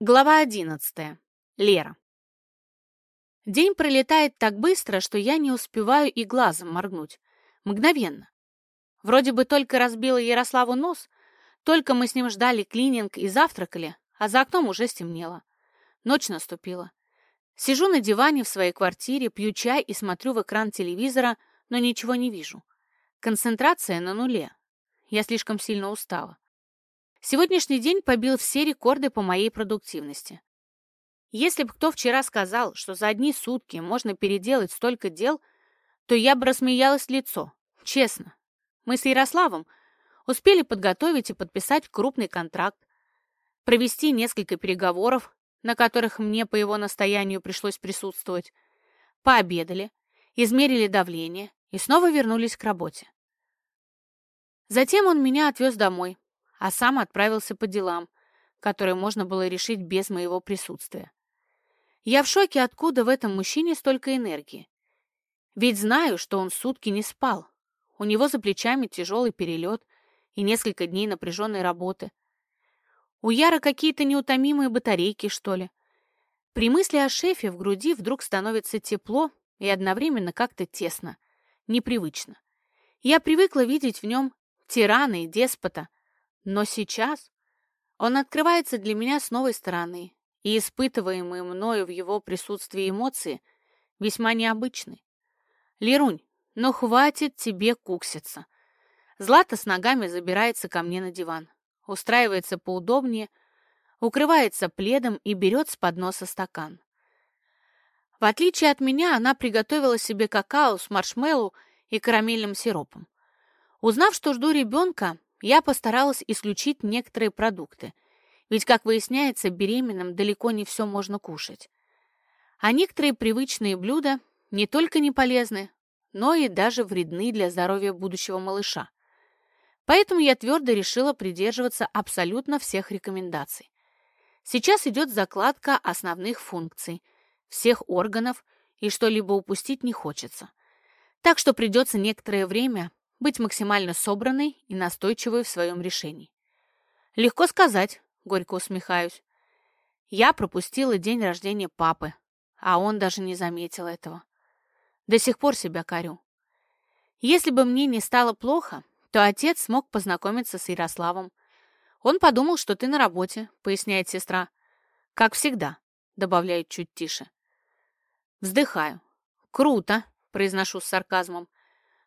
Глава 11. Лера. День пролетает так быстро, что я не успеваю и глазом моргнуть. Мгновенно. Вроде бы только разбила Ярославу нос, только мы с ним ждали клининг и завтракали, а за окном уже стемнело. Ночь наступила. Сижу на диване в своей квартире, пью чай и смотрю в экран телевизора, но ничего не вижу. Концентрация на нуле. Я слишком сильно устала. Сегодняшний день побил все рекорды по моей продуктивности. Если бы кто вчера сказал, что за одни сутки можно переделать столько дел, то я бы рассмеялась лицо. Честно. Мы с Ярославом успели подготовить и подписать крупный контракт, провести несколько переговоров, на которых мне по его настоянию пришлось присутствовать, пообедали, измерили давление и снова вернулись к работе. Затем он меня отвез домой, а сам отправился по делам, которые можно было решить без моего присутствия. Я в шоке, откуда в этом мужчине столько энергии. Ведь знаю, что он сутки не спал. У него за плечами тяжелый перелет и несколько дней напряженной работы. У Яра какие-то неутомимые батарейки, что ли. При мысли о шефе в груди вдруг становится тепло и одновременно как-то тесно, непривычно. Я привыкла видеть в нем тирана и деспота, но сейчас он открывается для меня с новой стороны, и испытываемые мною в его присутствии эмоции весьма необычны. Лерунь, ну хватит тебе кукситься. Злата с ногами забирается ко мне на диван, устраивается поудобнее, укрывается пледом и берет с подноса стакан. В отличие от меня, она приготовила себе какао с маршмеллоу и карамельным сиропом. Узнав, что жду ребенка, я постаралась исключить некоторые продукты, ведь, как выясняется, беременным далеко не все можно кушать. А некоторые привычные блюда не только не полезны, но и даже вредны для здоровья будущего малыша. Поэтому я твердо решила придерживаться абсолютно всех рекомендаций. Сейчас идет закладка основных функций, всех органов, и что-либо упустить не хочется. Так что придется некоторое время быть максимально собранной и настойчивой в своем решении. Легко сказать, горько усмехаюсь. Я пропустила день рождения папы, а он даже не заметил этого. До сих пор себя корю. Если бы мне не стало плохо, то отец смог познакомиться с Ярославом. Он подумал, что ты на работе, поясняет сестра. Как всегда, добавляет чуть тише. Вздыхаю. Круто, произношу с сарказмом.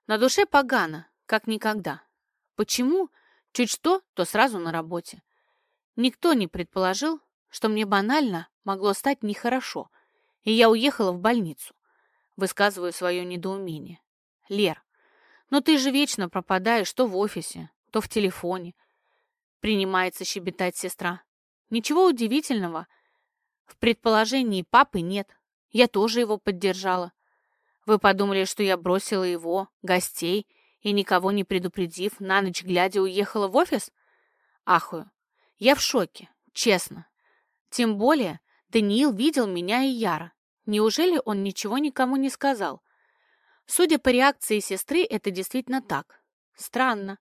На душе погано, как никогда. Почему? Чуть что, то сразу на работе. Никто не предположил, что мне банально могло стать нехорошо, и я уехала в больницу. Высказываю свое недоумение. Лер, но ты же вечно пропадаешь то в офисе, то в телефоне. Принимается щебетать сестра. Ничего удивительного. В предположении папы нет. Я тоже его поддержала. Вы подумали, что я бросила его, гостей, и, никого не предупредив, на ночь глядя уехала в офис? Ахую. Я в шоке, честно. Тем более Даниил видел меня и Яра. Неужели он ничего никому не сказал? Судя по реакции сестры, это действительно так. Странно.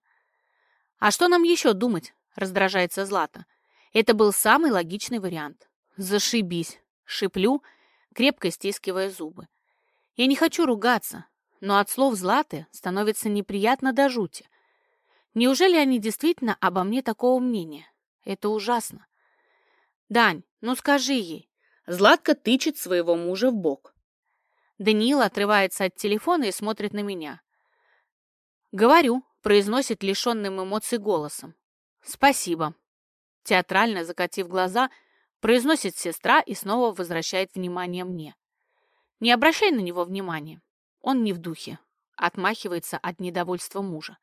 А что нам еще думать? Раздражается Злата. Это был самый логичный вариант. Зашибись. Шиплю, крепко стискивая зубы. Я не хочу ругаться, но от слов Златы становится неприятно до жути. Неужели они действительно обо мне такого мнения? Это ужасно. Дань, ну скажи ей. Златка тычет своего мужа в бок. Даниил отрывается от телефона и смотрит на меня. «Говорю», — произносит лишенным эмоций голосом. «Спасибо». Театрально закатив глаза, произносит сестра и снова возвращает внимание мне. Не обращай на него внимания. Он не в духе. Отмахивается от недовольства мужа.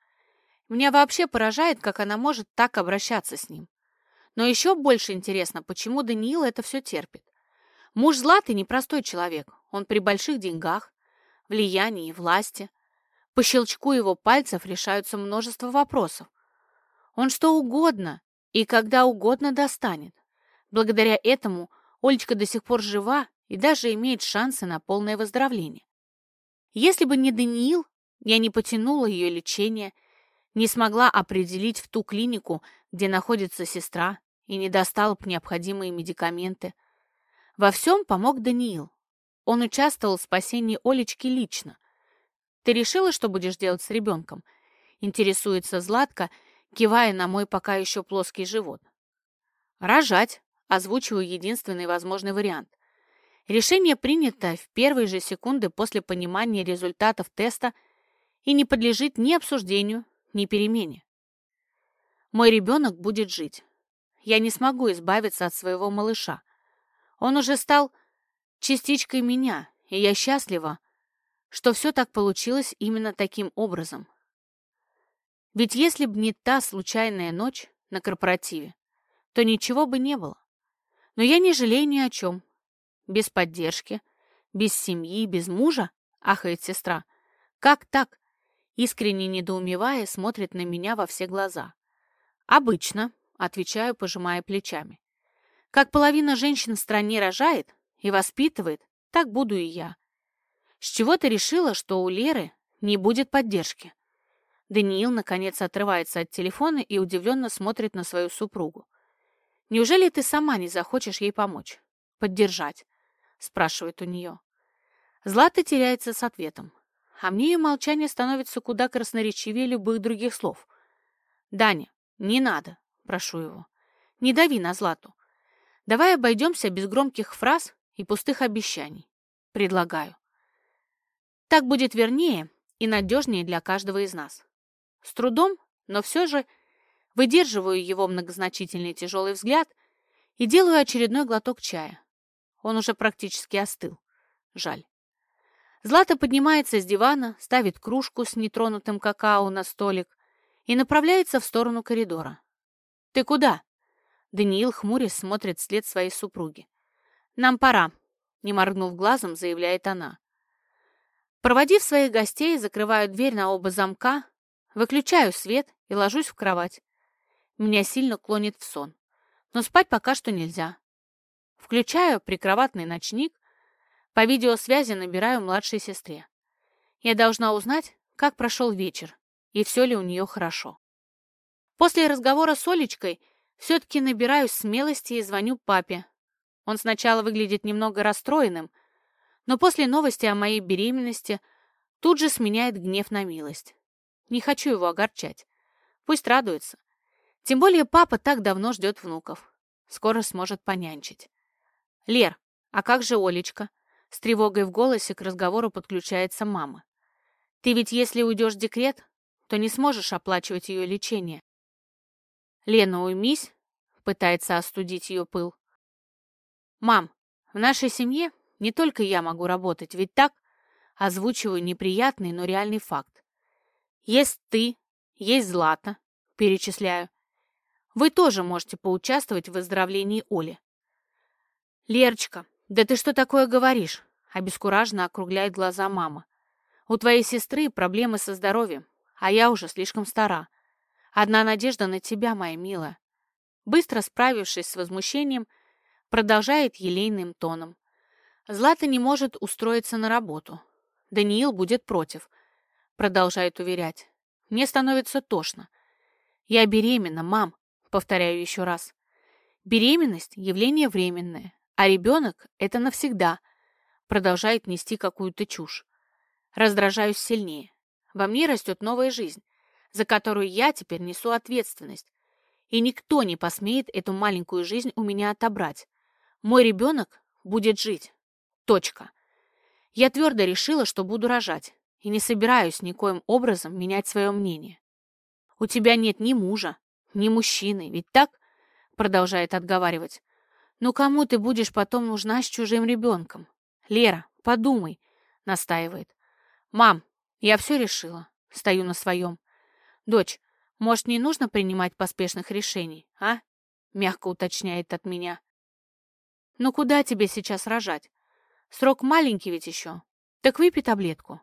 Меня вообще поражает, как она может так обращаться с ним. Но еще больше интересно, почему Даниил это все терпит. Муж Златы непростой человек. Он при больших деньгах, влиянии, власти. По щелчку его пальцев решаются множество вопросов. Он что угодно и когда угодно достанет. Благодаря этому Олечка до сих пор жива и даже имеет шансы на полное выздоровление. Если бы не Даниил, я не потянула ее лечение, не смогла определить в ту клинику, где находится сестра, и не достал б необходимые медикаменты. Во всем помог Даниил. Он участвовал в спасении Олечки лично. «Ты решила, что будешь делать с ребенком?» Интересуется Златка, кивая на мой пока еще плоский живот. «Рожать», — озвучиваю единственный возможный вариант. Решение принято в первые же секунды после понимания результатов теста и не подлежит ни обсуждению, ни перемене. Мой ребенок будет жить. Я не смогу избавиться от своего малыша. Он уже стал частичкой меня, и я счастлива, что все так получилось именно таким образом. Ведь если б не та случайная ночь на корпоративе, то ничего бы не было. Но я не жалею ни о чем. Без поддержки, без семьи, без мужа, ахает сестра. Как так? Искренне недоумевая, смотрит на меня во все глаза. Обычно, отвечаю, пожимая плечами. Как половина женщин в стране рожает и воспитывает, так буду и я. С чего ты решила, что у Леры не будет поддержки? Даниил, наконец, отрывается от телефона и удивленно смотрит на свою супругу. «Неужели ты сама не захочешь ей помочь? Поддержать?» — спрашивает у нее. Злата теряется с ответом. А мне ее молчание становится куда красноречивее любых других слов. «Даня, не надо», — прошу его. «Не дави на Злату. Давай обойдемся без громких фраз и пустых обещаний. Предлагаю. Так будет вернее и надежнее для каждого из нас. С трудом, но все же выдерживаю его многозначительный тяжелый взгляд и делаю очередной глоток чая. Он уже практически остыл. Жаль. Злата поднимается с дивана, ставит кружку с нетронутым какао на столик и направляется в сторону коридора. «Ты куда?» Даниил хмурясь смотрит вслед своей супруги. «Нам пора», — не моргнув глазом, заявляет она. Проводив своих гостей, закрываю дверь на оба замка, выключаю свет и ложусь в кровать. Меня сильно клонит в сон, но спать пока что нельзя. Включаю прикроватный ночник, по видеосвязи набираю младшей сестре. Я должна узнать, как прошел вечер и все ли у нее хорошо. После разговора с Олечкой все-таки набираюсь смелости и звоню папе. Он сначала выглядит немного расстроенным, но после новости о моей беременности тут же сменяет гнев на милость. Не хочу его огорчать. Пусть радуется. Тем более папа так давно ждет внуков. Скоро сможет понянчить. «Лер, а как же Олечка?» С тревогой в голосе к разговору подключается мама. «Ты ведь если уйдешь в декрет, то не сможешь оплачивать ее лечение». «Лена, уймись», — пытается остудить ее пыл. «Мам, в нашей семье не только я могу работать, ведь так?» Озвучиваю неприятный, но реальный факт. «Есть ты, есть Злата», — перечисляю. «Вы тоже можете поучаствовать в выздоровлении Оли». «Лерочка, да ты что такое говоришь?» — обескураженно округляет глаза мама. «У твоей сестры проблемы со здоровьем, а я уже слишком стара. Одна надежда на тебя, моя милая». Быстро справившись с возмущением, продолжает елейным тоном. Злата не может устроиться на работу. Даниил будет против. Продолжает уверять. Мне становится тошно. Я беременна, мам. Повторяю еще раз. Беременность – явление временное, а ребенок – это навсегда. Продолжает нести какую-то чушь. Раздражаюсь сильнее. Во мне растет новая жизнь, за которую я теперь несу ответственность. И никто не посмеет эту маленькую жизнь у меня отобрать. Мой ребенок будет жить. Точка. Я твердо решила, что буду рожать, и не собираюсь никоим образом менять свое мнение. «У тебя нет ни мужа, ни мужчины, ведь так?» Продолжает отговаривать. «Ну кому ты будешь потом нужна с чужим ребенком? Лера, подумай», настаивает. «Мам, я все решила. Стою на своем. Дочь, может, не нужно принимать поспешных решений, а?» Мягко уточняет от меня. «Ну куда тебе сейчас рожать? Срок маленький ведь еще. Так выпей таблетку.